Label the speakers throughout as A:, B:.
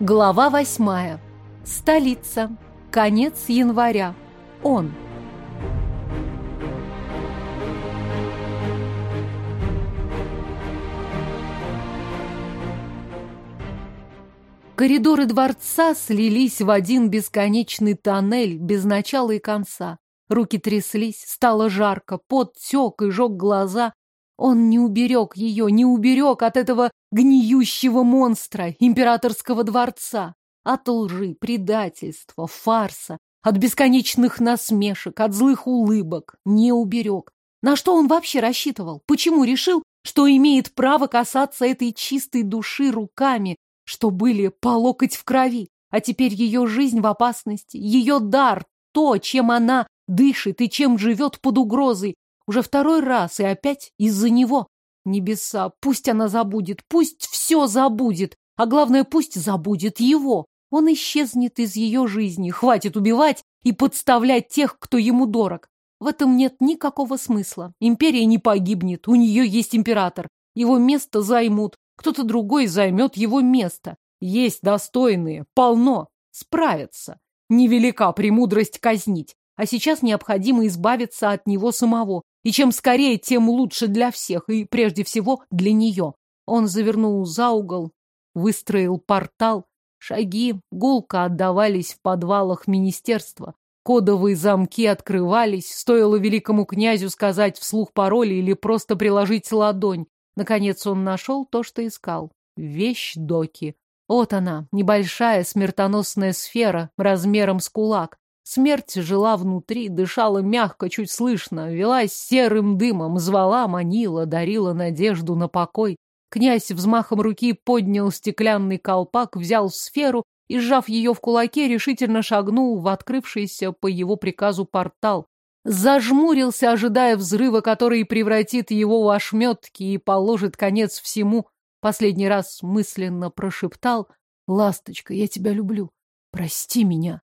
A: Глава восьмая. Столица. Конец января. Он. Коридоры дворца слились в один бесконечный тоннель без начала и конца. Руки тряслись, стало жарко, пот тек и жег глаза. Он не уберег ее, не уберег от этого гниющего монстра императорского дворца. От лжи, предательства, фарса, от бесконечных насмешек, от злых улыбок. Не уберег. На что он вообще рассчитывал? Почему решил, что имеет право касаться этой чистой души руками, что были по локоть в крови, а теперь ее жизнь в опасности, ее дар, то, чем она дышит и чем живет под угрозой, уже второй раз и опять из-за него. Небеса, пусть она забудет, пусть все забудет, а главное, пусть забудет его. Он исчезнет из ее жизни, хватит убивать и подставлять тех, кто ему дорог. В этом нет никакого смысла. Империя не погибнет, у нее есть император. Его место займут, кто-то другой займет его место. Есть достойные, полно, справятся. Невелика премудрость казнить, а сейчас необходимо избавиться от него самого. И чем скорее, тем лучше для всех, и прежде всего для нее. Он завернул за угол, выстроил портал. Шаги гулко отдавались в подвалах министерства. Кодовые замки открывались, стоило великому князю сказать вслух пароли или просто приложить ладонь. Наконец он нашел то, что искал. Вещь Доки. Вот она, небольшая смертоносная сфера размером с кулак. Смерть жила внутри, дышала мягко, чуть слышно, велась серым дымом, звала, манила, дарила надежду на покой. Князь взмахом руки поднял стеклянный колпак, взял сферу и, сжав ее в кулаке, решительно шагнул в открывшийся по его приказу портал зажмурился, ожидая взрыва, который превратит его в ошметки и положит конец всему. Последний раз мысленно прошептал «Ласточка, я тебя люблю. Прости меня».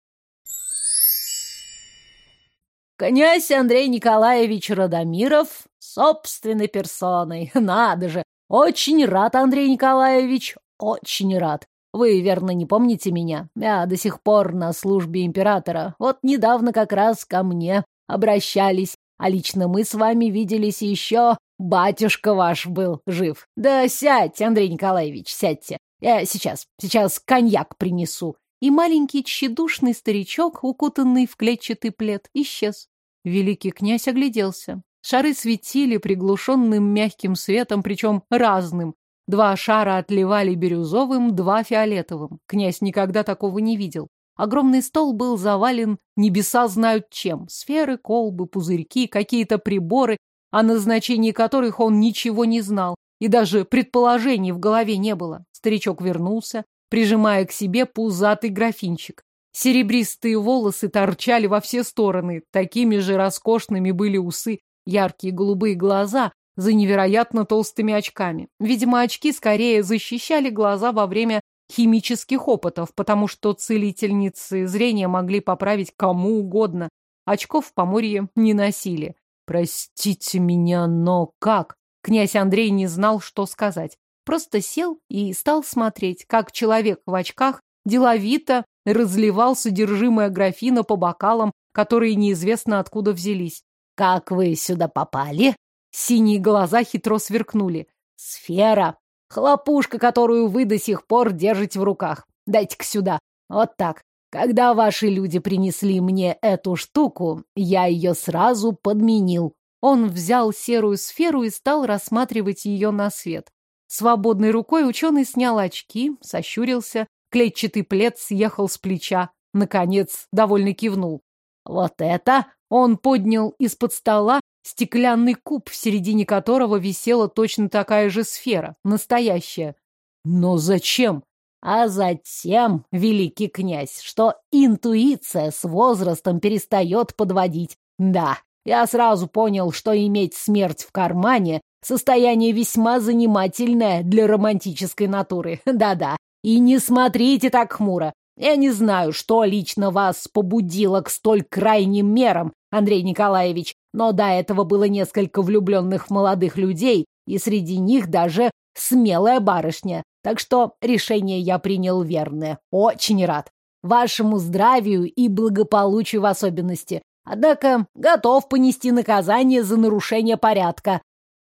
B: Князь Андрей Николаевич Радомиров собственной персоной. Надо же! Очень рад, Андрей Николаевич, очень рад. Вы, верно, не помните меня? Я до сих пор на службе императора. Вот недавно как раз ко мне обращались, а лично мы с вами виделись еще. Батюшка ваш был жив. Да сядьте, Андрей Николаевич, сядьте. Я сейчас, сейчас коньяк принесу.
A: И маленький тщедушный старичок, укутанный в клетчатый плед, исчез. Великий князь огляделся. Шары светили приглушенным мягким светом, причем разным. Два шара отливали бирюзовым, два фиолетовым. Князь никогда такого не видел. Огромный стол был завален небеса знают чем. Сферы, колбы, пузырьки, какие-то приборы, о назначении которых он ничего не знал. И даже предположений в голове не было. Старичок вернулся, прижимая к себе пузатый графинчик. Серебристые волосы торчали во все стороны, такими же роскошными были усы, яркие голубые глаза за невероятно толстыми очками. Видимо, очки скорее защищали глаза во время химических опытов, потому что целительницы зрения могли поправить кому угодно. Очков в Поморье не носили. Простите меня, но как? Князь Андрей не знал, что сказать. Просто сел и стал смотреть, как человек в очках деловито разливал содержимое графина по бокалам, которые неизвестно откуда взялись.
B: «Как вы сюда попали?»
A: Синие глаза хитро сверкнули.
B: «Сфера Хлопушка, которую вы до сих пор держите в руках. Дайте-ка сюда. Вот так. Когда ваши люди принесли мне эту штуку, я ее сразу подменил.
A: Он взял серую сферу и стал рассматривать ее на свет. Свободной рукой ученый снял очки, сощурился, клетчатый плед съехал с плеча. Наконец, довольно кивнул.
B: «Вот это!»
A: Он поднял из-под стола стеклянный куб, в середине которого висела точно такая же сфера, настоящая. Но зачем?
B: А затем, великий князь, что интуиция с возрастом перестает подводить. Да, я сразу понял, что иметь смерть в кармане — состояние весьма занимательное для романтической натуры. Да-да. И не смотрите так хмуро. Я не знаю, что лично вас побудило к столь крайним мерам, Андрей Николаевич, но до этого было несколько влюбленных молодых людей, и среди них даже смелая барышня. Так что решение я принял верное. Очень рад. Вашему здравию и благополучию в особенности. Однако готов понести наказание за нарушение порядка.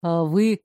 B: А вы...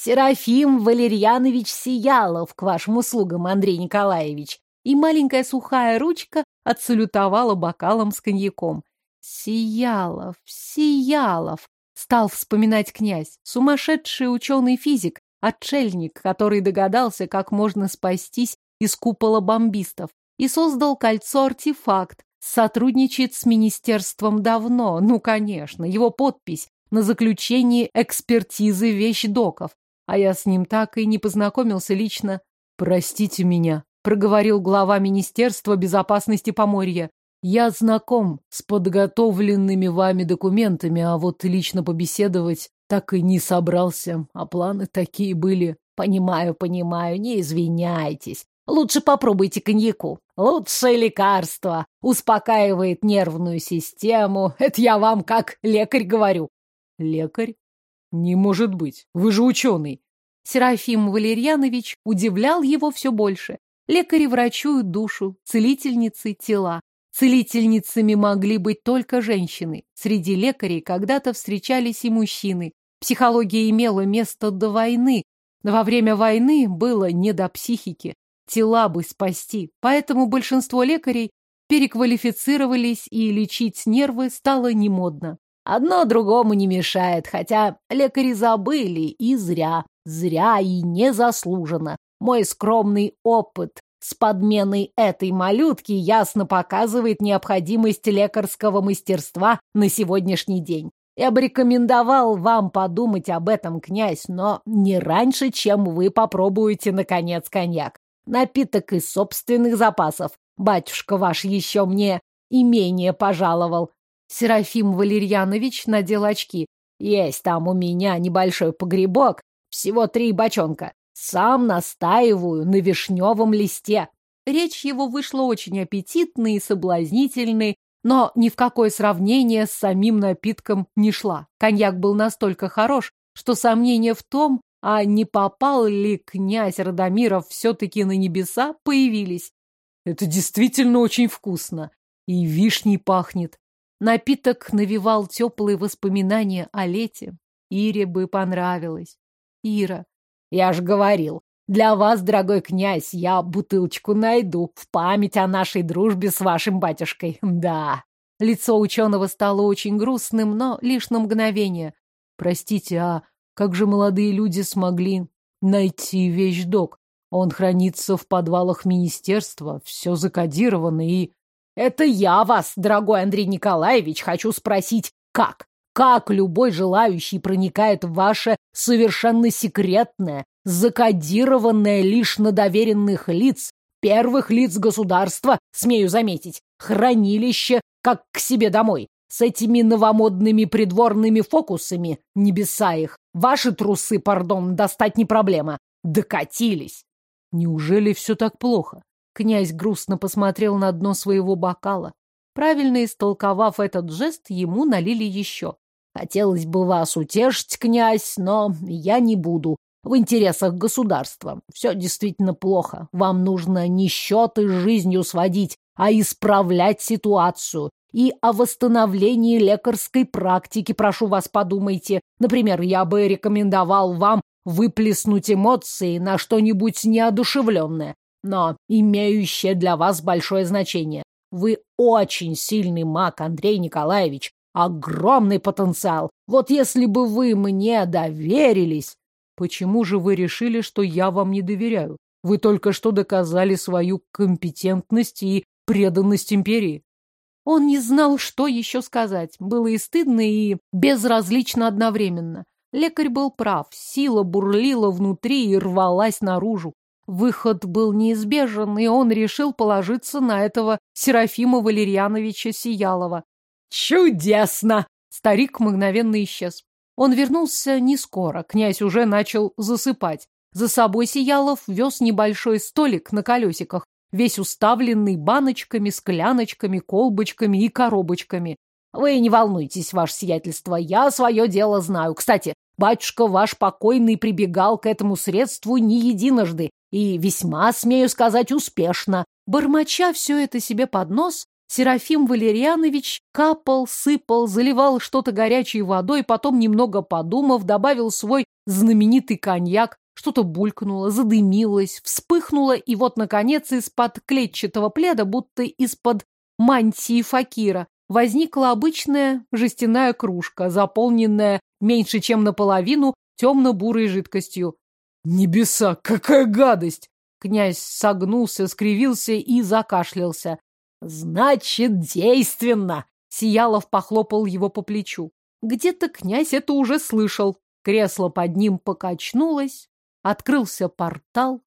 B: Серафим Валерьянович Сиялов к вашим услугам, Андрей Николаевич. И маленькая сухая ручка отсалютовала бокалом с коньяком. Сиялов, Сиялов, стал вспоминать князь, сумасшедший ученый-физик, отшельник, который догадался, как можно спастись из купола бомбистов, и создал кольцо-артефакт, сотрудничает с министерством давно, ну, конечно, его подпись на заключении экспертизы вещдоков, а я с ним так и не познакомился лично. «Простите меня», — проговорил глава Министерства безопасности Поморья. «Я знаком с подготовленными вами документами, а вот лично побеседовать так и не собрался, а планы такие были». «Понимаю, понимаю, не извиняйтесь. Лучше попробуйте коньяку. Лучшее лекарство. Успокаивает нервную систему. Это я вам как лекарь говорю.
A: Лекарь? Не может быть. Вы же ученый.
B: Серафим Валерьянович удивлял его все больше. Лекари врачуют душу, целительницы – тела. Целительницами могли быть только женщины. Среди лекарей когда-то встречались и мужчины. Психология имела место до войны. Во время войны было не до психики. Тела бы спасти. Поэтому большинство лекарей переквалифицировались, и лечить нервы стало немодно. Одно другому не мешает, хотя лекари забыли, и зря, зря и незаслуженно. Мой скромный опыт с подменой этой малютки ясно показывает необходимость лекарского мастерства на сегодняшний день. Я бы рекомендовал вам подумать об этом, князь, но не раньше, чем вы попробуете, наконец, коньяк. Напиток из собственных запасов. Батюшка ваш еще мне имение пожаловал. Серафим Валерьянович надел очки. Есть там у меня небольшой погребок, всего три бочонка. Сам настаиваю на вишневом листе. Речь его вышла очень аппетитной и соблазнительной, но ни в какое сравнение с самим напитком не шла. Коньяк был настолько хорош, что сомнения в том, а не попал ли князь Радомиров все-таки на небеса, появились.
A: Это действительно очень вкусно. И вишней пахнет.
B: Напиток навевал теплые воспоминания о лете. Ире бы понравилось. Ира. Я ж говорил, для вас, дорогой князь, я бутылочку найду в память о нашей дружбе с вашим батюшкой. Да. Лицо ученого стало очень грустным, но лишь на мгновение.
A: Простите, а как же молодые люди смогли найти вещдок? Он хранится в подвалах министерства, все закодировано и...
B: Это я вас, дорогой Андрей Николаевич, хочу спросить, как? Как любой желающий проникает в ваше совершенно секретное, закодированное лишь на доверенных лиц, первых лиц государства, смею заметить, хранилище, как к себе домой, с этими новомодными придворными фокусами, небеса их, ваши трусы, пардон, достать не проблема, докатились.
A: Неужели все так плохо?
B: Князь грустно посмотрел на дно своего бокала. Правильно истолковав этот жест, ему налили еще. Хотелось бы вас утешить, князь, но я не буду. В интересах государства. Все действительно плохо. Вам нужно не счеты с жизнью сводить, а исправлять ситуацию. И о восстановлении лекарской практики, прошу вас, подумайте. Например, я бы рекомендовал вам выплеснуть эмоции на что-нибудь неодушевленное но имеющее для вас большое значение. Вы очень сильный маг, Андрей Николаевич, огромный потенциал. Вот если бы вы мне доверились...
A: Почему же вы решили, что я вам не доверяю? Вы только что доказали свою компетентность и преданность империи.
B: Он не знал, что еще сказать. Было и стыдно, и безразлично одновременно. Лекарь был прав. Сила бурлила внутри и рвалась наружу. Выход был неизбежен, и он решил положиться на этого Серафима Валерьяновича Сиялова. «Чудесно!» Старик мгновенно исчез. Он вернулся не скоро, князь уже начал засыпать. За собой Сиялов вез небольшой столик на колесиках, весь уставленный баночками, скляночками, колбочками и коробочками. Вы не волнуйтесь, ваше сиятельство, я свое дело знаю. Кстати, батюшка ваш покойный прибегал к этому средству не единожды и весьма, смею сказать, успешно. Бормоча все это себе под нос, Серафим Валерьянович капал, сыпал, заливал что-то горячей водой, потом, немного подумав, добавил свой знаменитый коньяк, что-то булькнуло, задымилось, вспыхнуло, и вот, наконец, из-под клетчатого пледа, будто из-под мантии факира, возникла обычная жестяная кружка, заполненная меньше чем наполовину темно-бурой жидкостью. «Небеса, какая гадость!» Князь согнулся, скривился и закашлялся. «Значит, действенно!» Сиялов похлопал его по плечу. Где-то князь это уже слышал. Кресло под ним покачнулось, открылся портал.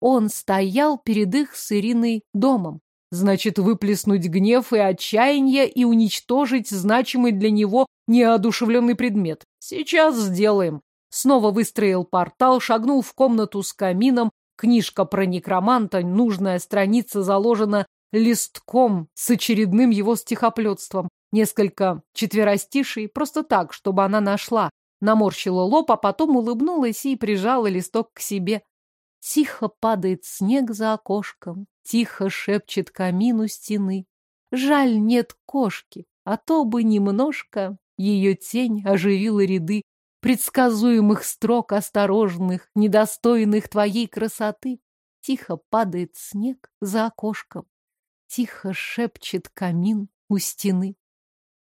B: Он стоял перед их с Ириной домом. Значит, выплеснуть гнев и отчаяние и уничтожить значимый для него неодушевленный предмет. Сейчас сделаем. Снова выстроил портал, шагнул в комнату с камином. Книжка про некроманта, нужная страница заложена листком с очередным его стихоплетством. Несколько четверостишей, просто так, чтобы она нашла. Наморщила лоб, а потом улыбнулась и прижала листок к себе. Тихо падает снег за окошком, тихо шепчет камину стены. Жаль, нет кошки, а то бы немножко ее тень оживила ряды предсказуемых строк осторожных, недостойных твоей красоты. Тихо падает снег за окошком, тихо шепчет камин у стены.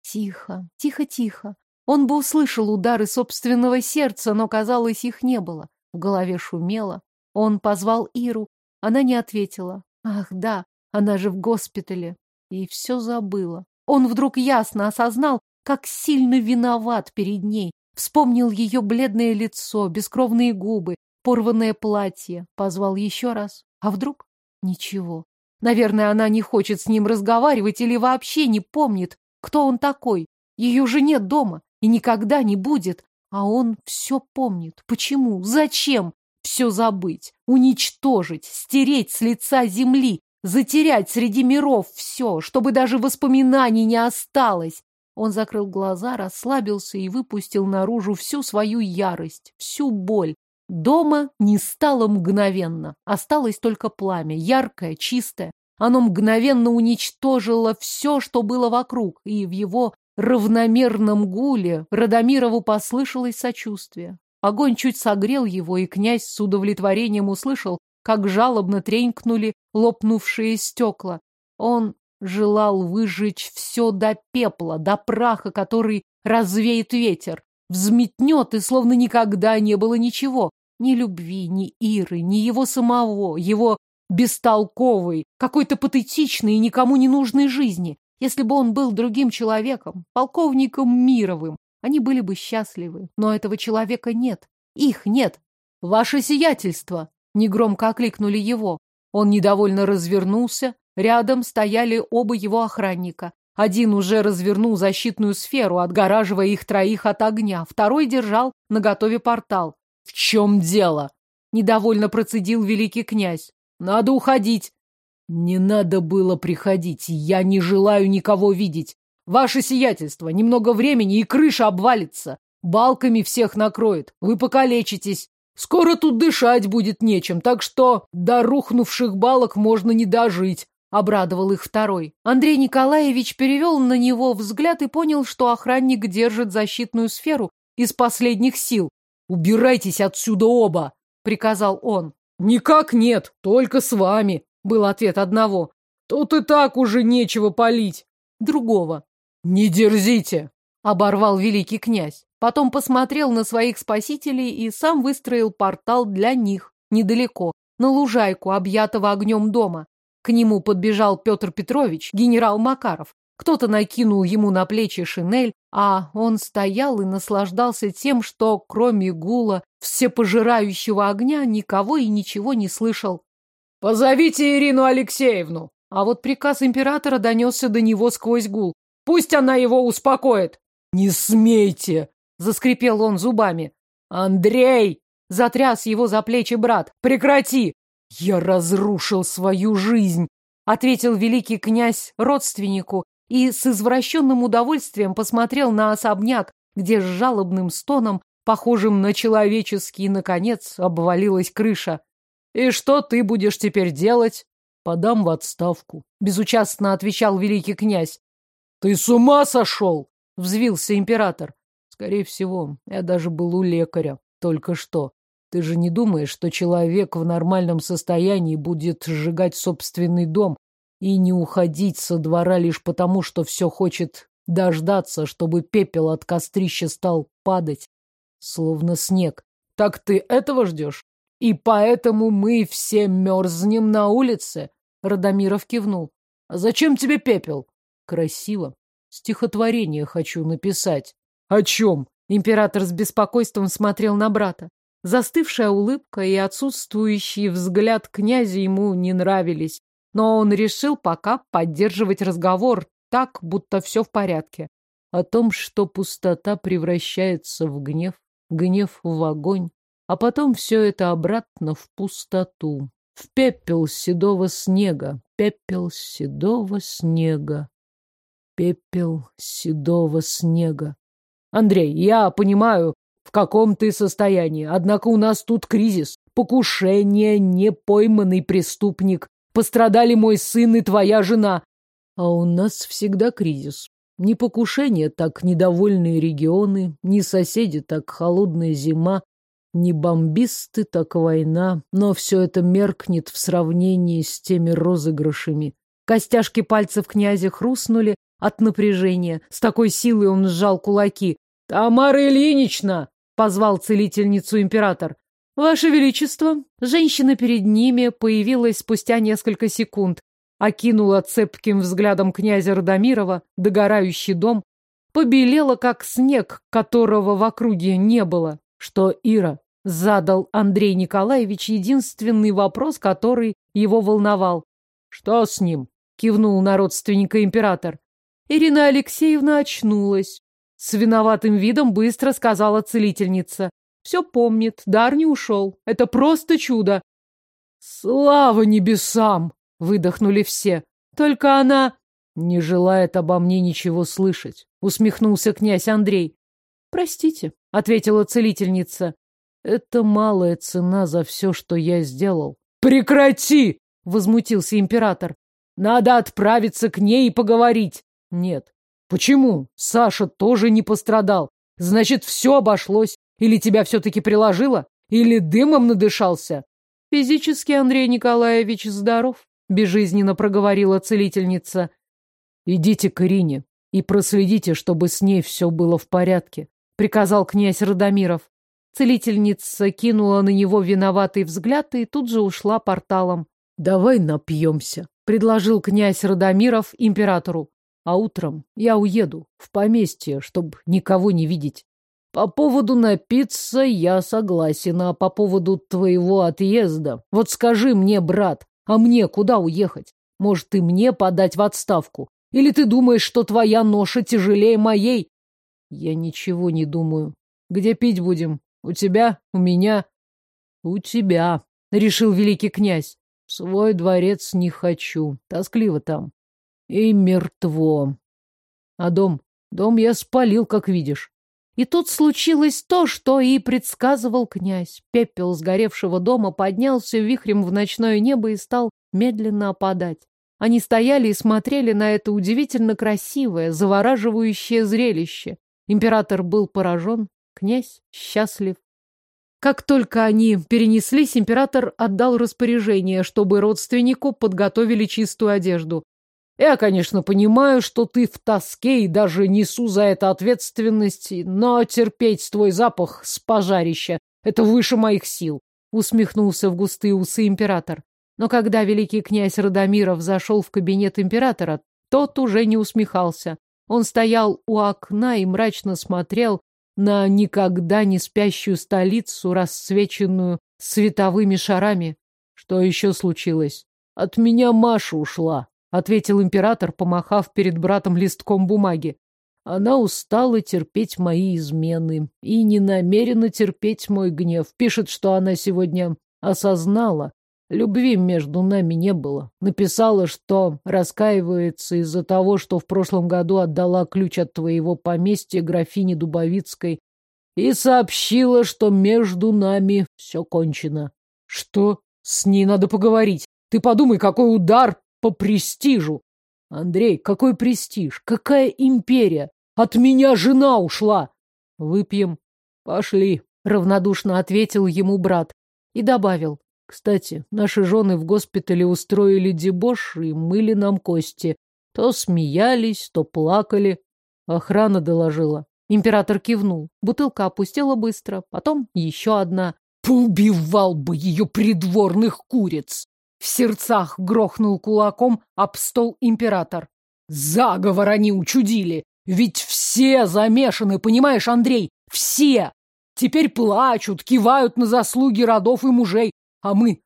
B: Тихо, тихо-тихо. Он бы услышал удары собственного сердца, но, казалось, их не было. В голове шумело, он позвал Иру. Она не ответила. Ах, да, она же в госпитале. И все забыла. Он вдруг ясно осознал, как сильно виноват перед ней. Вспомнил ее бледное лицо, бескровные губы, порванное платье. Позвал еще раз. А вдруг? Ничего. Наверное, она не хочет с ним разговаривать или вообще не помнит, кто он такой. Ее же нет дома и никогда не будет. А он все помнит. Почему? Зачем? все забыть, уничтожить, стереть с лица земли, затерять среди миров все, чтобы даже воспоминаний не осталось. Он закрыл глаза, расслабился и выпустил наружу всю свою ярость, всю боль. Дома не стало мгновенно, осталось только пламя, яркое, чистое. Оно мгновенно уничтожило все, что было вокруг, и в его равномерном гуле Радомирову послышалось сочувствие. Огонь чуть согрел его, и князь с удовлетворением услышал, как жалобно тренькнули лопнувшие стекла. Он желал выжечь все до пепла, до праха, который развеет ветер, взметнет, и словно никогда не было ничего. Ни любви, ни Иры, ни его самого, его бестолковой, какой-то патетичной и никому не нужной жизни. Если бы он был другим человеком, полковником Мировым, они были бы счастливы, но этого человека нет. Их нет. Ваше сиятельство! Негромко окликнули его. Он недовольно развернулся. Рядом стояли оба его охранника. Один уже развернул защитную сферу, отгораживая их троих от огня. Второй держал наготове портал. «В чем дело?» Недовольно процедил великий князь. «Надо уходить». «Не надо было приходить. Я не желаю никого видеть. Ваше сиятельство, немного времени, и крыша обвалится. Балками всех накроет. Вы покалечитесь. Скоро тут дышать будет нечем, так что до рухнувших балок можно не дожить. Обрадовал их второй. Андрей Николаевич перевел на него взгляд и понял, что охранник держит защитную сферу из последних сил. «Убирайтесь отсюда оба!» — приказал он. «Никак нет, только с вами», — был ответ одного. «Тут и так уже нечего полить». Другого. «Не дерзите!» — оборвал великий князь. Потом посмотрел на своих спасителей и сам выстроил портал для них, недалеко, на лужайку, объятого огнем дома. К нему подбежал Петр Петрович, генерал Макаров. Кто-то накинул ему на плечи шинель, а он стоял и наслаждался тем, что, кроме гула всепожирающего огня, никого и ничего не слышал. «Позовите Ирину Алексеевну!» А вот приказ императора донесся до него сквозь гул. Пусть она его успокоит. Не смейте, заскрипел он зубами. Андрей, затряс его за плечи брат. Прекрати. Я разрушил свою жизнь, ответил великий князь родственнику
A: и с извращенным удовольствием посмотрел на особняк, где с жалобным стоном, похожим на человеческий, наконец, обвалилась крыша. «И что ты будешь теперь делать?» «Подам в отставку», — безучастно отвечал великий князь. «Ты с ума сошел?» — взвился император. «Скорее всего, я даже был у лекаря. Только что. Ты же не думаешь, что человек в нормальном состоянии будет сжигать собственный дом и не уходить со двора лишь потому, что все хочет дождаться, чтобы пепел от кострища стал падать, словно снег. Так ты этого ждешь? И поэтому мы все мерзнем на улице? Радомиров кивнул. А зачем тебе пепел? Красиво. Стихотворение хочу написать. О чем? Император с беспокойством смотрел на брата. Застывшая улыбка и отсутствующий взгляд князя ему не нравились, но он решил пока поддерживать разговор так, будто все в порядке. О том, что пустота превращается в гнев, гнев в огонь, а потом все это обратно в пустоту, в пепел седого снега, пепел седого снега, пепел седого снега. Андрей, я понимаю, в каком ты состоянии. Однако у нас тут кризис. Покушение, непойманный преступник. Пострадали мой сын и твоя жена. А у нас всегда кризис. Не покушение, так недовольные регионы, не соседи, так холодная зима, не бомбисты, так война. Но все это меркнет в сравнении с теми розыгрышами. Костяшки пальцев князя хрустнули от напряжения. С такой силой он сжал кулаки. «Тамара Ильинична!» — позвал целительницу император. «Ваше Величество!» Женщина перед ними появилась спустя несколько секунд, окинула цепким взглядом князя Радомирова, догорающий дом, побелела, как снег, которого в округе не было. Что Ира? Задал Андрей Николаевич единственный вопрос, который его волновал. «Что с ним?» — кивнул на родственника император. Ирина Алексеевна очнулась. С виноватым видом быстро сказала целительница. Все помнит, дар не ушел. Это просто чудо. Слава небесам! Выдохнули все. Только она не желает обо мне ничего слышать. Усмехнулся князь Андрей. Простите, ответила целительница. Это малая цена за все, что я сделал. Прекрати! Возмутился император. Надо отправиться к ней и поговорить. Нет, Почему? Саша тоже не пострадал. Значит, все обошлось. Или тебя все-таки приложило? Или дымом надышался? Физически Андрей Николаевич здоров, безжизненно проговорила целительница. Идите к Ирине и проследите, чтобы с ней все было в порядке, приказал князь Радомиров. Целительница кинула на него виноватый взгляд и тут же ушла порталом. «Давай напьемся», — предложил князь Радомиров императору. А утром я уеду в поместье, чтобы никого не видеть. По поводу напиться я согласен, а по поводу твоего отъезда... Вот скажи мне, брат, а мне куда уехать? Может, и мне подать в отставку? Или ты думаешь, что твоя ноша тяжелее моей? Я ничего не думаю. Где пить будем? У тебя? У меня? У тебя, решил великий князь. В свой дворец не хочу. Тоскливо там. И мертво. А дом? Дом я спалил, как видишь. И тут случилось то, что и предсказывал князь. Пепел сгоревшего дома поднялся вихрем в ночное небо и стал медленно опадать. Они стояли и смотрели на это удивительно красивое, завораживающее зрелище. Император был поражен, князь счастлив. Как только они перенеслись, император отдал распоряжение, чтобы родственнику подготовили чистую одежду. Я, конечно, понимаю, что ты в тоске и даже несу за это ответственность, но терпеть твой запах с пожарища — это выше моих сил, — усмехнулся в густые усы император. Но когда великий князь Радомиров зашел в кабинет императора, тот уже не усмехался. Он стоял у окна и мрачно смотрел на никогда не спящую столицу, расцвеченную световыми шарами. Что еще случилось? От меня Маша ушла, ответил император, помахав перед братом листком бумаги. Она устала терпеть мои измены и не намерена терпеть мой гнев. Пишет, что она сегодня осознала,
C: Любви между нами не было. Написала, что раскаивается из-за того, что в прошлом году отдала ключ от твоего поместья графине Дубовицкой и сообщила, что между нами все кончено. Что? С ней надо поговорить. Ты подумай, какой удар по престижу. Андрей, какой престиж? Какая империя? От меня жена ушла. Выпьем. Пошли. Равнодушно ответил ему брат и добавил. Кстати, наши жены в госпитале устроили дебош и мыли нам кости. То смеялись, то плакали. Охрана доложила. Император кивнул. Бутылка опустела быстро, потом еще одна. Поубивал бы ее придворных куриц! В сердцах грохнул кулаком об стол император. Заговор они учудили! Ведь все замешаны, понимаешь, Андрей? Все! Теперь плачут, кивают на заслуги родов и мужей, а мы...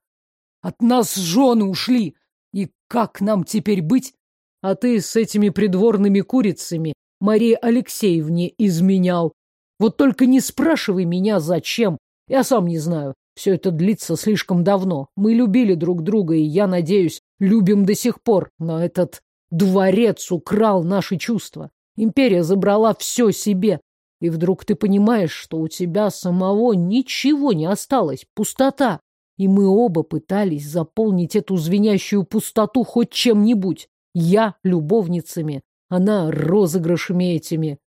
C: От нас жены ушли. И как нам теперь быть? А ты с этими придворными курицами Марии Алексеевне изменял. Вот только не спрашивай меня, зачем. Я сам не знаю. Все это длится слишком давно. Мы любили друг друга, и, я надеюсь, любим до сих пор. Но этот дворец украл наши чувства. Империя забрала все себе. И вдруг ты понимаешь, что у тебя самого ничего не осталось. Пустота. И мы оба пытались заполнить эту звенящую пустоту хоть чем-нибудь. Я любовницами, она розыгрышами этими.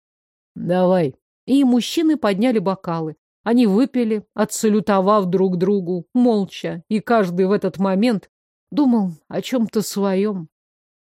C: Давай. И мужчины подняли бокалы. Они выпили, отсалютовав друг другу, молча, и каждый в этот момент думал о чем-то своем.